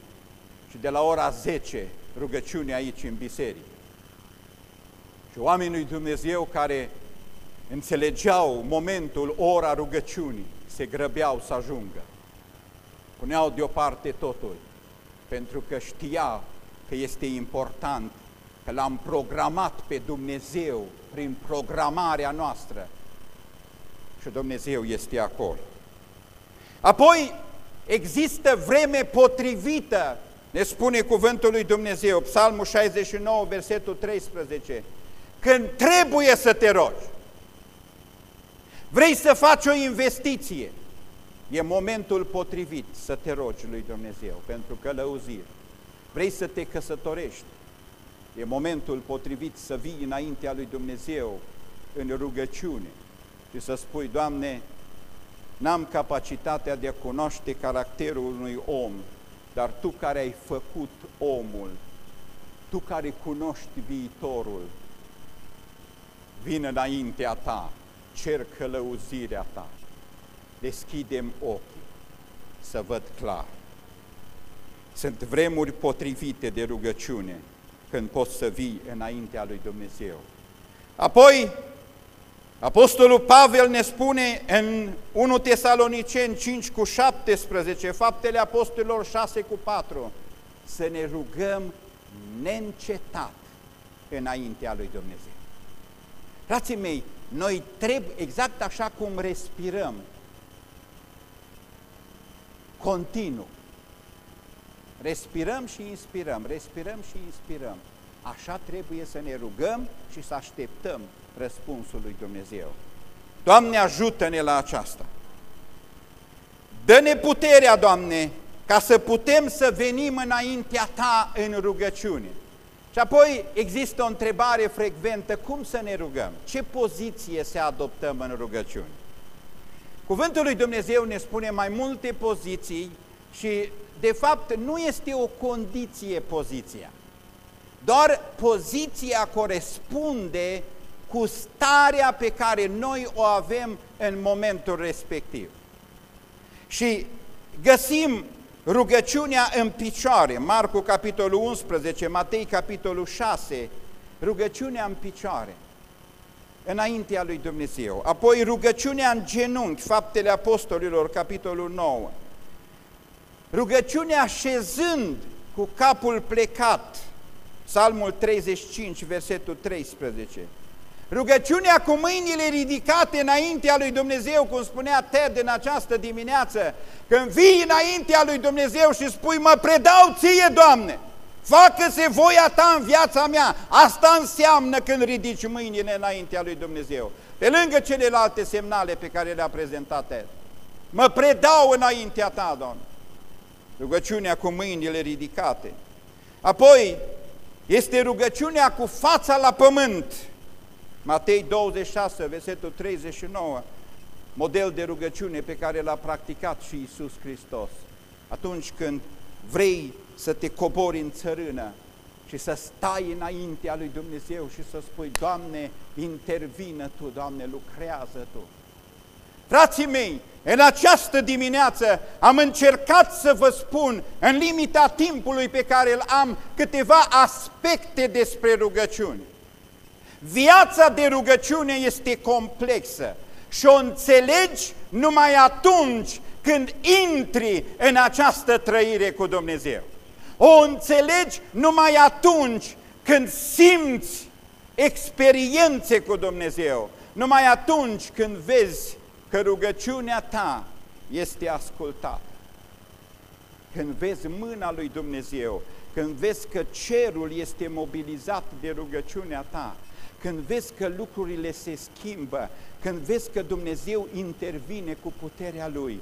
și de la ora 10 rugăciune aici în biserică. Și oamenii lui Dumnezeu care înțelegeau momentul, ora rugăciunii, se grăbeau să ajungă. Puneau deoparte totul, pentru că știa că este important, că l-am programat pe Dumnezeu prin programarea noastră și Dumnezeu este acolo. Apoi există vreme potrivită, ne spune cuvântul lui Dumnezeu, Psalmul 69, versetul 13, când trebuie să te rogi. Vrei să faci o investiție, e momentul potrivit să te rogi lui Dumnezeu pentru călăuzire. Vrei să te căsătorești, e momentul potrivit să vii înaintea lui Dumnezeu în rugăciune și să spui, Doamne, n-am capacitatea de a cunoaște caracterul unui om, dar Tu care ai făcut omul, Tu care cunoști viitorul, vin înaintea Ta, cer călăuzirea Ta, deschidem ochii să văd clar. Sunt vremuri potrivite de rugăciune când poți să vii înaintea lui Dumnezeu. Apoi, Apostolul Pavel ne spune în 1 Tesaloniceni 5 cu 17, faptele apostolilor 6 cu 4, să ne rugăm neîncetat înaintea lui Dumnezeu. Frații mei, noi trebuie, exact așa cum respirăm, continuu, respirăm și inspirăm, respirăm și inspirăm, așa trebuie să ne rugăm și să așteptăm răspunsul lui Dumnezeu. Doamne, ajută-ne la aceasta! Dă-ne puterea, Doamne, ca să putem să venim înaintea Ta în rugăciune. Și apoi există o întrebare frecventă, cum să ne rugăm? Ce poziție să adoptăm în rugăciune? Cuvântul lui Dumnezeu ne spune mai multe poziții și de fapt nu este o condiție poziția. Doar poziția corespunde cu starea pe care noi o avem în momentul respectiv. Și găsim rugăciunea în picioare, Marcu capitolul 11, Matei capitolul 6, rugăciunea în picioare, înaintea lui Dumnezeu. Apoi rugăciunea în genunchi, Faptele Apostolilor, capitolul 9. Rugăciunea șezând cu capul plecat, Psalmul 35, versetul 13. Rugăciunea cu mâinile ridicate înaintea lui Dumnezeu, cum spunea Ted în această dimineață, când vii înaintea lui Dumnezeu și spui, mă predau ție, Doamne, facă-se voia ta în viața mea. Asta înseamnă când ridici mâinile înaintea lui Dumnezeu. Pe lângă celelalte semnale pe care le-a prezentat Ted. Mă predau înaintea ta, Doamne. Rugăciunea cu mâinile ridicate. Apoi, este rugăciunea cu fața la pământ. Matei 26, versetul 39, model de rugăciune pe care l-a practicat și Isus Hristos. Atunci când vrei să te cobori în țărână și să stai înaintea lui Dumnezeu și să spui, Doamne, intervină Tu, Doamne, lucrează Tu. Frații mei, în această dimineață am încercat să vă spun, în limita timpului pe care îl am, câteva aspecte despre rugăciune. Viața de rugăciune este complexă și o înțelegi numai atunci când intri în această trăire cu Dumnezeu. O înțelegi numai atunci când simți experiențe cu Dumnezeu, numai atunci când vezi că rugăciunea ta este ascultată. Când vezi mâna lui Dumnezeu, când vezi că cerul este mobilizat de rugăciunea ta, când vezi că lucrurile se schimbă, când vezi că Dumnezeu intervine cu puterea Lui.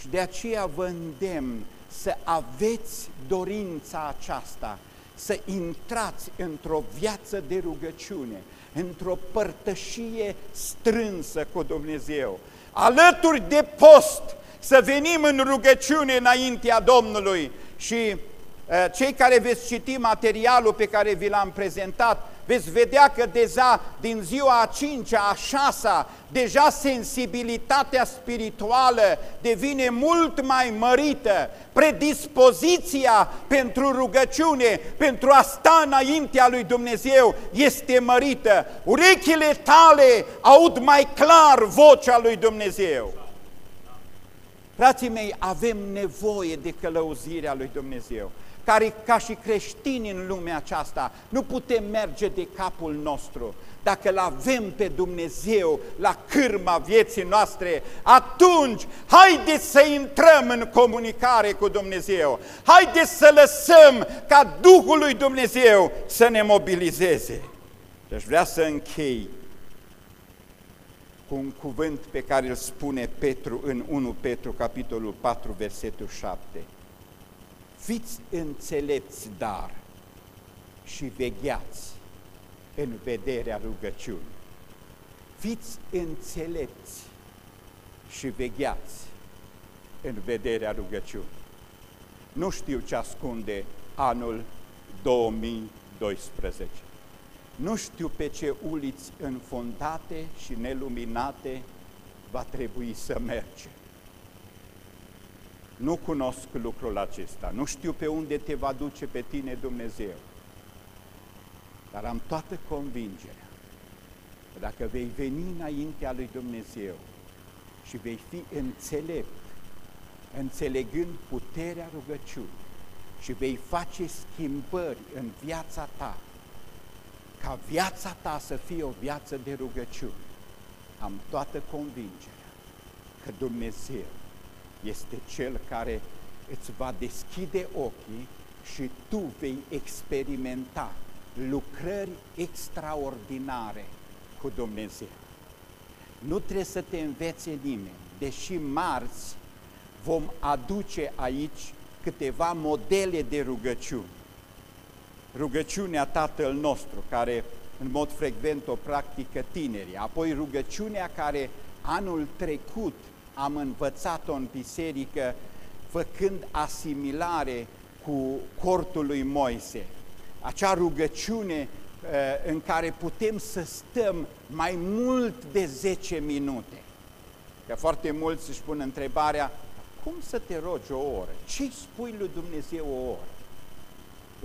Și de aceea vă îndemn să aveți dorința aceasta, să intrați într-o viață de rugăciune, într-o părtășie strânsă cu Dumnezeu, alături de post, să venim în rugăciune înaintea Domnului și uh, cei care veți citi materialul pe care vi l-am prezentat, veți vedea că deja din ziua a cincea, a șasea, deja sensibilitatea spirituală devine mult mai mărită, predispoziția pentru rugăciune, pentru a sta înaintea lui Dumnezeu este mărită. Urechile tale aud mai clar vocea lui Dumnezeu. Frații mei, avem nevoie de călăuzirea lui Dumnezeu care ca și creștini în lumea aceasta nu putem merge de capul nostru. Dacă îl avem pe Dumnezeu la cârma vieții noastre, atunci haideți să intrăm în comunicare cu Dumnezeu. Haideți să lăsăm ca Duhul lui Dumnezeu să ne mobilizeze. Deci vrea să închei cu un cuvânt pe care îl spune Petru în 1 Petru, capitolul 4, versetul 7 fiți înțelepți, dar și vegheați în vederea rugăciunii. Fiți înțelepți și vegheați în vederea rugăciunii. Nu știu ce ascunde anul 2012. Nu știu pe ce uliți înfundate și neluminate va trebui să mergem. Nu cunosc lucrul acesta, nu știu pe unde te va duce pe tine Dumnezeu, dar am toată convingerea că dacă vei veni înaintea lui Dumnezeu și vei fi înțelept, înțelegând puterea rugăciunii și vei face schimbări în viața ta, ca viața ta să fie o viață de rugăciune, am toată convingerea că Dumnezeu este Cel care îți va deschide ochii și tu vei experimenta lucrări extraordinare cu Dumnezeu. Nu trebuie să te învețe nimeni, deși marți vom aduce aici câteva modele de rugăciuni. rugăciunea Tatăl nostru, care în mod frecvent o practică tinerii, apoi rugăciunea care anul trecut am învățat-o în biserică, făcând asimilare cu cortul lui Moise. Acea rugăciune eh, în care putem să stăm mai mult de 10 minute. Că foarte mulți își pun întrebarea, cum să te rogi o oră? Ce spui lui Dumnezeu o oră?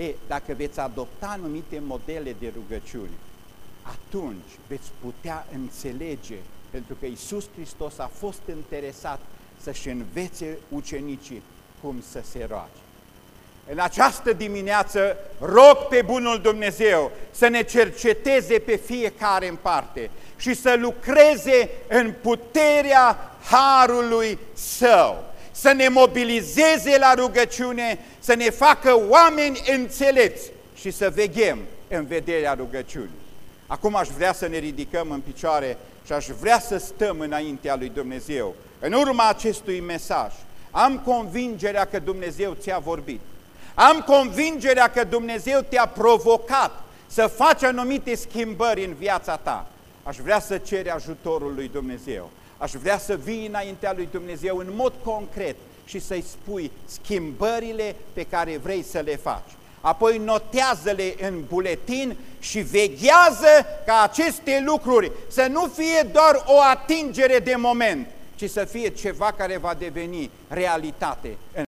E, dacă veți adopta anumite modele de rugăciune, atunci veți putea înțelege, pentru că Isus Hristos a fost interesat să-și învețe ucenicii cum să se roage. În această dimineață rog pe Bunul Dumnezeu să ne cerceteze pe fiecare în parte și să lucreze în puterea Harului Său, să ne mobilizeze la rugăciune, să ne facă oameni înțelepți și să veghem în vederea rugăciunii. Acum aș vrea să ne ridicăm în picioare și aș vrea să stăm înaintea lui Dumnezeu. În urma acestui mesaj, am convingerea că Dumnezeu ți-a vorbit. Am convingerea că Dumnezeu te-a provocat să faci anumite schimbări în viața ta. Aș vrea să ceri ajutorul lui Dumnezeu. Aș vrea să vii înaintea lui Dumnezeu în mod concret și să-i spui schimbările pe care vrei să le faci. Apoi notează-le în buletin și veghează ca aceste lucruri să nu fie doar o atingere de moment, ci să fie ceva care va deveni realitate în